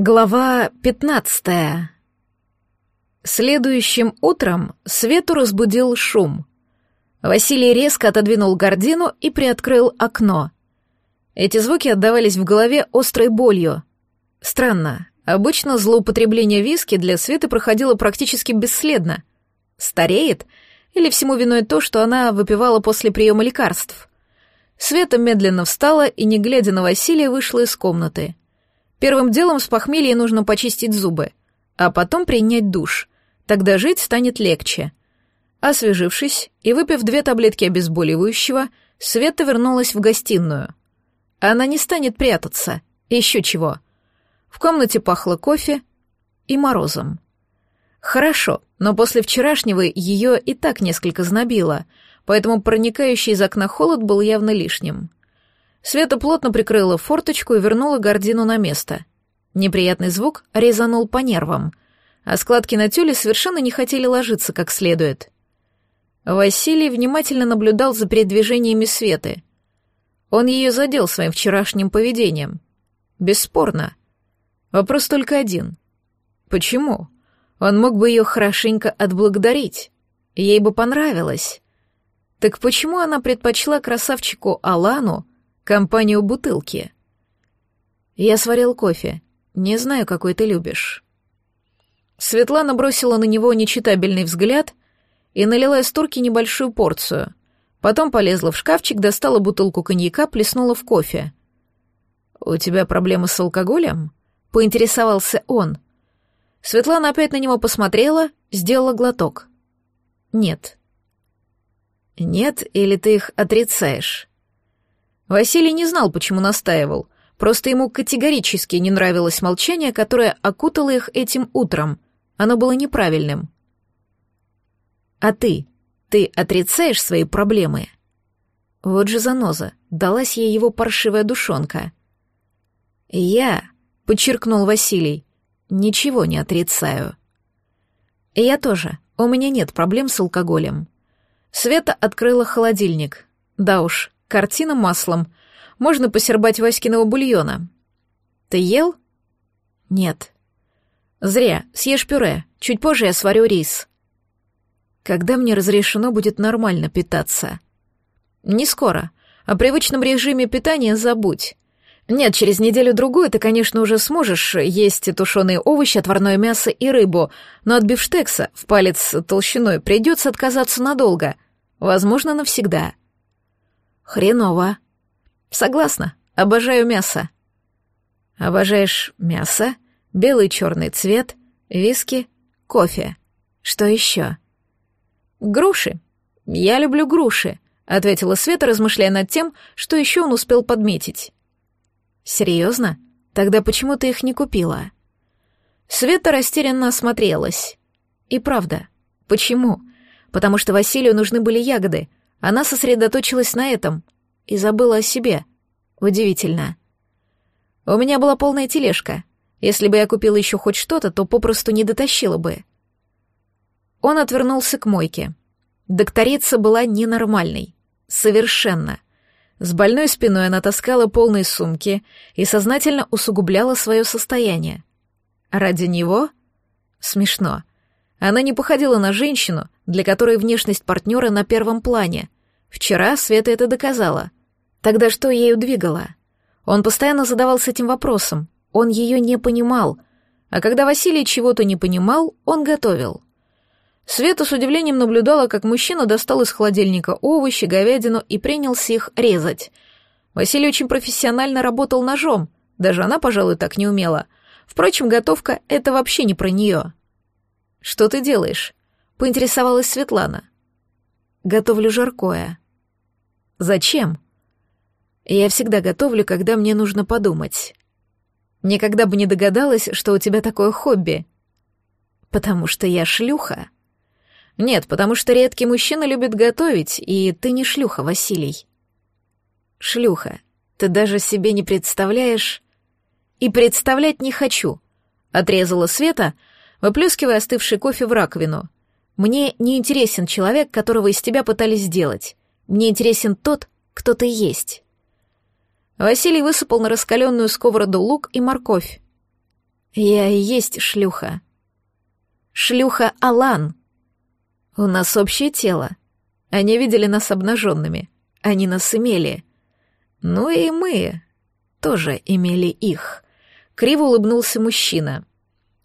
Глава пятнадцатая. Следующим утром Свету разбудил шум. Василий резко отодвинул гордину и приоткрыл окно. Эти звуки отдавались в голове острой болью. Странно, обычно злоупотребление виски для Светы проходило практически бесследно. Стареет? Или всему виной то, что она выпивала после приема лекарств? Света медленно встала и, не глядя на Василия, вышла из комнаты — Первым делом с похмелья нужно почистить зубы, а потом принять душ. Тогда жить станет легче. Освежившись и выпив две таблетки обезболивающего, Света вернулась в гостиную. Она не станет прятаться. Еще чего. В комнате пахло кофе и морозом. Хорошо, но после вчерашнего ее и так несколько знобило, поэтому проникающий из окна холод был явно лишним. Света плотно прикрыла форточку и вернула гордину на место. Неприятный звук резанул по нервам, а складки на тюле совершенно не хотели ложиться как следует. Василий внимательно наблюдал за передвижениями Светы. Он ее задел своим вчерашним поведением. Бесспорно. Вопрос только один. Почему? Он мог бы ее хорошенько отблагодарить. Ей бы понравилось. Так почему она предпочла красавчику Алану компанию бутылки. Я сварил кофе. Не знаю, какой ты любишь. Светлана бросила на него нечитабельный взгляд и налила из турки небольшую порцию. Потом полезла в шкафчик, достала бутылку коньяка, плеснула в кофе. «У тебя проблемы с алкоголем?» — поинтересовался он. Светлана опять на него посмотрела, сделала глоток. «Нет». «Нет, или ты их отрицаешь?» Василий не знал, почему настаивал. Просто ему категорически не нравилось молчание, которое окутало их этим утром. Оно было неправильным. «А ты? Ты отрицаешь свои проблемы?» Вот же заноза, далась ей его паршивая душонка. «Я», — подчеркнул Василий, — «ничего не отрицаю». «Я тоже. У меня нет проблем с алкоголем». Света открыла холодильник. Да уж, Картина маслом. Можно посербать Васькиного бульона. Ты ел? Нет. Зря. Съешь пюре. Чуть позже я сварю рис. Когда мне разрешено будет нормально питаться? Не скоро. О привычном режиме питания забудь. Нет, через неделю-другую ты, конечно, уже сможешь есть тушеные овощи, отварное мясо и рыбу, но от бифштекса в палец толщиной придется отказаться надолго, возможно, навсегда. Хреново. Согласна. Обожаю мясо. Обожаешь мясо, белый черный цвет, виски, кофе. Что еще? Груши. Я люблю груши, ответила Света, размышляя над тем, что еще он успел подметить. Серьезно? Тогда почему ты их не купила? Света растерянно осмотрелась. И правда, почему? Потому что Василию нужны были ягоды, она сосредоточилась на этом и забыла о себе. Удивительно. У меня была полная тележка. Если бы я купила еще хоть что-то, то попросту не дотащила бы. Он отвернулся к мойке. Докторица была ненормальной. Совершенно. С больной спиной она таскала полные сумки и сознательно усугубляла свое состояние. Ради него? Смешно. Она не походила на женщину, для которой внешность партнера на первом плане. Вчера Света это доказала. Тогда что ею двигало? Он постоянно задавался этим вопросом. Он ее не понимал. А когда Василий чего-то не понимал, он готовил. Света с удивлением наблюдала, как мужчина достал из холодильника овощи, говядину и принялся их резать. Василий очень профессионально работал ножом, даже она, пожалуй, так не умела. Впрочем, готовка — это вообще не про нее. «Что ты делаешь?» — поинтересовалась Светлана. «Готовлю жаркое». «Зачем?» «Я всегда готовлю, когда мне нужно подумать». «Никогда бы не догадалась, что у тебя такое хобби». «Потому что я шлюха». «Нет, потому что редкий мужчина любит готовить, и ты не шлюха, Василий». «Шлюха, ты даже себе не представляешь...» «И представлять не хочу», — отрезала Света, — выплескивая остывший кофе в раковину. «Мне не интересен человек, которого из тебя пытались сделать. Мне интересен тот, кто ты есть». Василий высыпал на раскаленную сковороду лук и морковь. Я и есть шлюха. Шлюха Алан. У нас общее тело. Они видели нас обнаженными. Они нас имели. Ну и мы тоже имели их. Криво улыбнулся мужчина.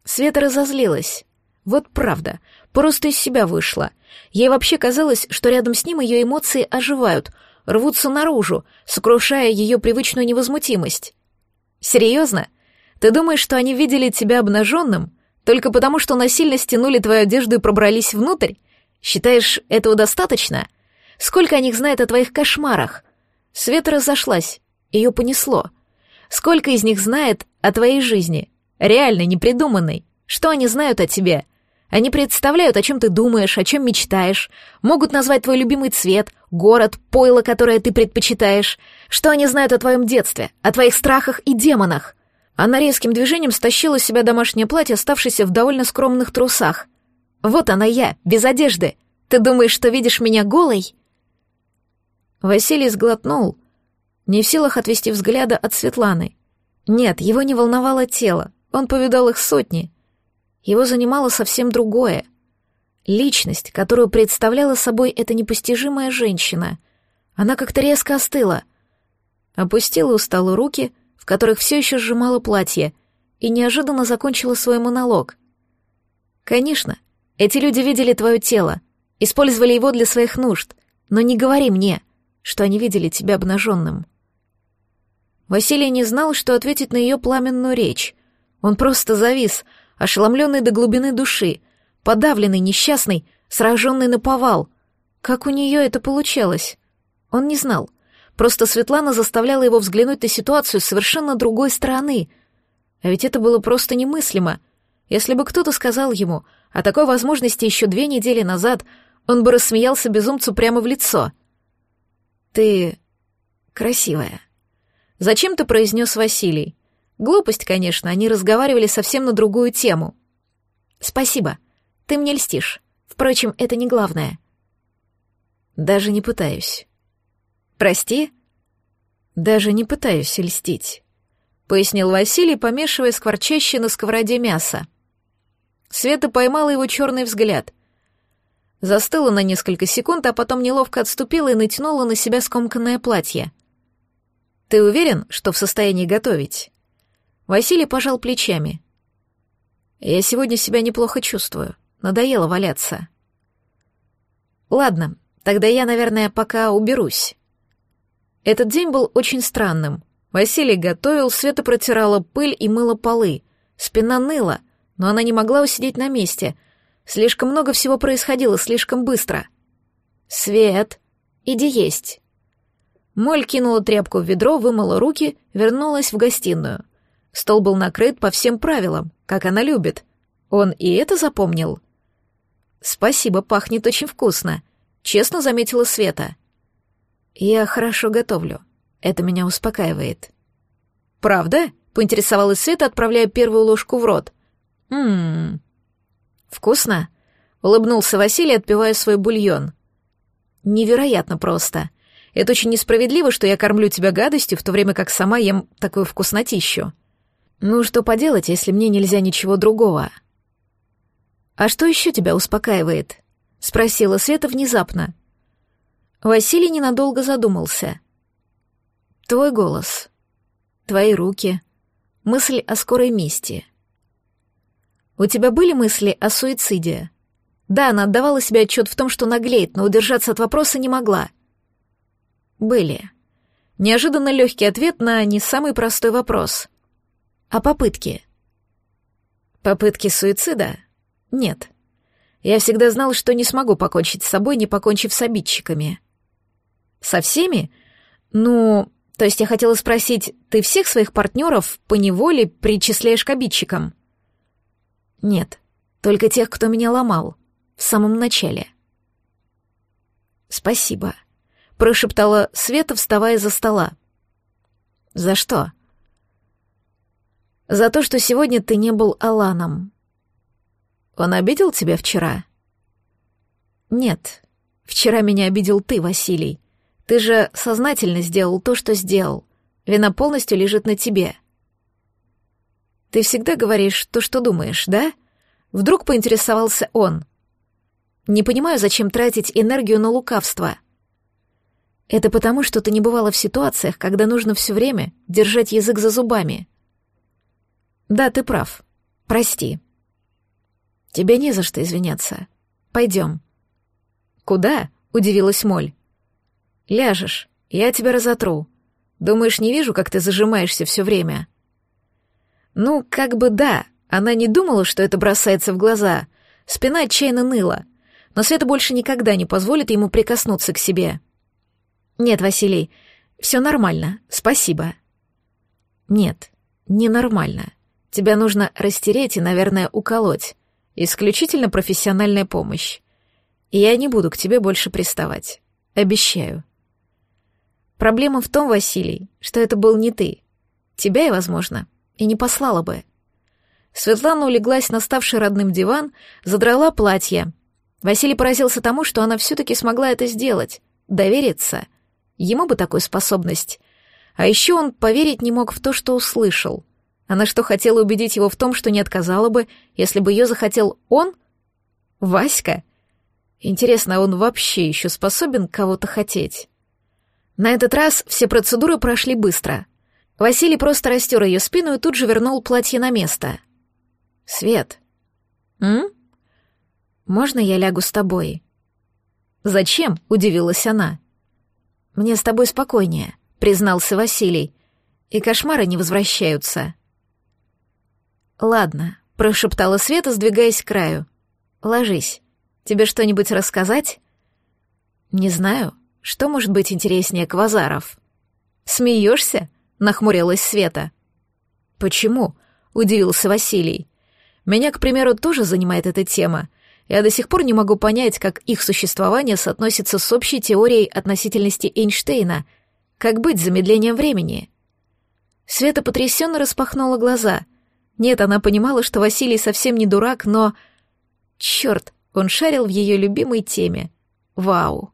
Света разозлилась. Вот правда, просто из себя вышла. Ей вообще казалось, что рядом с ним ее эмоции оживают, рвутся наружу, сокрушая ее привычную невозмутимость. Серьезно? Ты думаешь, что они видели тебя обнаженным только потому, что насильно стянули твою одежду и пробрались внутрь? Считаешь, этого достаточно? Сколько о них знает о твоих кошмарах? Света разошлась, ее понесло. Сколько из них знает о твоей жизни? Реальной, непридуманной. Что они знают о тебе? Они представляют, о чем ты думаешь, о чем мечтаешь, могут назвать твой любимый цвет, город, пойло, которое ты предпочитаешь. Что они знают о твоем детстве, о твоих страхах и демонах? Она резким движением стащила с себя домашнее платье, оставшееся в довольно скромных трусах. «Вот она я, без одежды. Ты думаешь, что видишь меня голой?» Василий сглотнул, не в силах отвести взгляда от Светланы. Нет, его не волновало тело, он повидал их сотни, его занимало совсем другое. Личность, которую представляла собой эта непостижимая женщина. Она как-то резко остыла. Опустила устало руки, в которых все еще сжимала платье, и неожиданно закончила свой монолог. «Конечно, эти люди видели твое тело, использовали его для своих нужд, но не говори мне, что они видели тебя обнаженным». Василий не знал, что ответить на ее пламенную речь. Он просто завис — ошеломленный до глубины души, подавленный, несчастный, сраженный на повал. Как у нее это получалось? Он не знал. Просто Светлана заставляла его взглянуть на ситуацию с совершенно другой стороны. А ведь это было просто немыслимо. Если бы кто-то сказал ему о такой возможности еще две недели назад, он бы рассмеялся безумцу прямо в лицо. «Ты красивая», — зачем-то произнес Василий. Глупость, конечно, они разговаривали совсем на другую тему. «Спасибо. Ты мне льстишь. Впрочем, это не главное». «Даже не пытаюсь». «Прости?» «Даже не пытаюсь льстить», — пояснил Василий, помешивая скворчащее на сковороде мясо. Света поймала его черный взгляд. Застыла на несколько секунд, а потом неловко отступила и натянула на себя скомканное платье. «Ты уверен, что в состоянии готовить?» Василий пожал плечами. «Я сегодня себя неплохо чувствую. Надоело валяться». «Ладно, тогда я, наверное, пока уберусь». Этот день был очень странным. Василий готовил, Света протирала пыль и мыла полы. Спина ныла, но она не могла усидеть на месте. Слишком много всего происходило, слишком быстро. «Свет, иди есть». Моль кинула тряпку в ведро, вымыла руки, вернулась в гостиную. Стол был накрыт по всем правилам, как она любит. Он и это запомнил. «Спасибо, пахнет очень вкусно», — честно заметила Света. «Я хорошо готовлю. Это меня успокаивает». «Правда?» — поинтересовалась Света, отправляя первую ложку в рот. «Ммм... Вкусно?» — улыбнулся Василий, отпивая свой бульон. «Невероятно просто. Это очень несправедливо, что я кормлю тебя гадостью, в то время как сама ем такую вкуснотищу». «Ну, что поделать, если мне нельзя ничего другого?» «А что еще тебя успокаивает?» — спросила Света внезапно. Василий ненадолго задумался. «Твой голос, твои руки, мысль о скорой мести. У тебя были мысли о суициде?» Да, она отдавала себе отчет в том, что наглеет, но удержаться от вопроса не могла. «Были». Неожиданно легкий ответ на не самый простой вопрос. А попытки? Попытки суицида? Нет. Я всегда знал, что не смогу покончить с собой, не покончив с обидчиками. Со всеми? Ну, то есть я хотела спросить, ты всех своих партнеров по неволе причисляешь к обидчикам? Нет, только тех, кто меня ломал. В самом начале. Спасибо, прошептала Света, вставая за стола. За что? За то, что сегодня ты не был Аланом. Он обидел тебя вчера? Нет. Вчера меня обидел ты, Василий. Ты же сознательно сделал то, что сделал. Вина полностью лежит на тебе. Ты всегда говоришь то, что думаешь, да? Вдруг поинтересовался он. Не понимаю, зачем тратить энергию на лукавство. Это потому, что ты не бывала в ситуациях, когда нужно все время держать язык за зубами. Да, ты прав. Прости. Тебе не за что извиняться. Пойдем. Куда? Удивилась Моль. Ляжешь, я тебя разотру. Думаешь, не вижу, как ты зажимаешься все время? Ну, как бы да, она не думала, что это бросается в глаза. Спина отчаянно ныла. Но Света больше никогда не позволит ему прикоснуться к себе. «Нет, Василий, все нормально, спасибо». «Нет, ненормально. Тебя нужно растереть и, наверное, уколоть. Исключительно профессиональная помощь. И я не буду к тебе больше приставать. Обещаю». Проблема в том, Василий, что это был не ты. Тебя я, возможно, и не послала бы. Светлана улеглась на ставший родным диван, задрала платье. Василий поразился тому, что она все-таки смогла это сделать, довериться. Ему бы такую способность. А еще он поверить не мог в то, что услышал. Она что, хотела убедить его в том, что не отказала бы, если бы ее захотел он? Васька? Интересно, а он вообще еще способен кого-то хотеть? На этот раз все процедуры прошли быстро. Василий просто растер ее спину и тут же вернул платье на место. «Свет». «М? Можно я лягу с тобой?» «Зачем?» — удивилась она. «Мне с тобой спокойнее», — признался Василий. «И кошмары не возвращаются». «Ладно», — прошептала Света, сдвигаясь к краю. «Ложись. Тебе что-нибудь рассказать?» «Не знаю. Что может быть интереснее квазаров?» «Смеешься?» — нахмурилась Света. «Почему?» — удивился Василий. «Меня, к примеру, тоже занимает эта тема. Я до сих пор не могу понять, как их существование соотносится с общей теорией относительности Эйнштейна. Как быть с замедлением времени?» Света потрясенно распахнула глаза. Нет, она понимала, что Василий совсем не дурак, но... Черт, он шарил в ее любимой теме. Вау.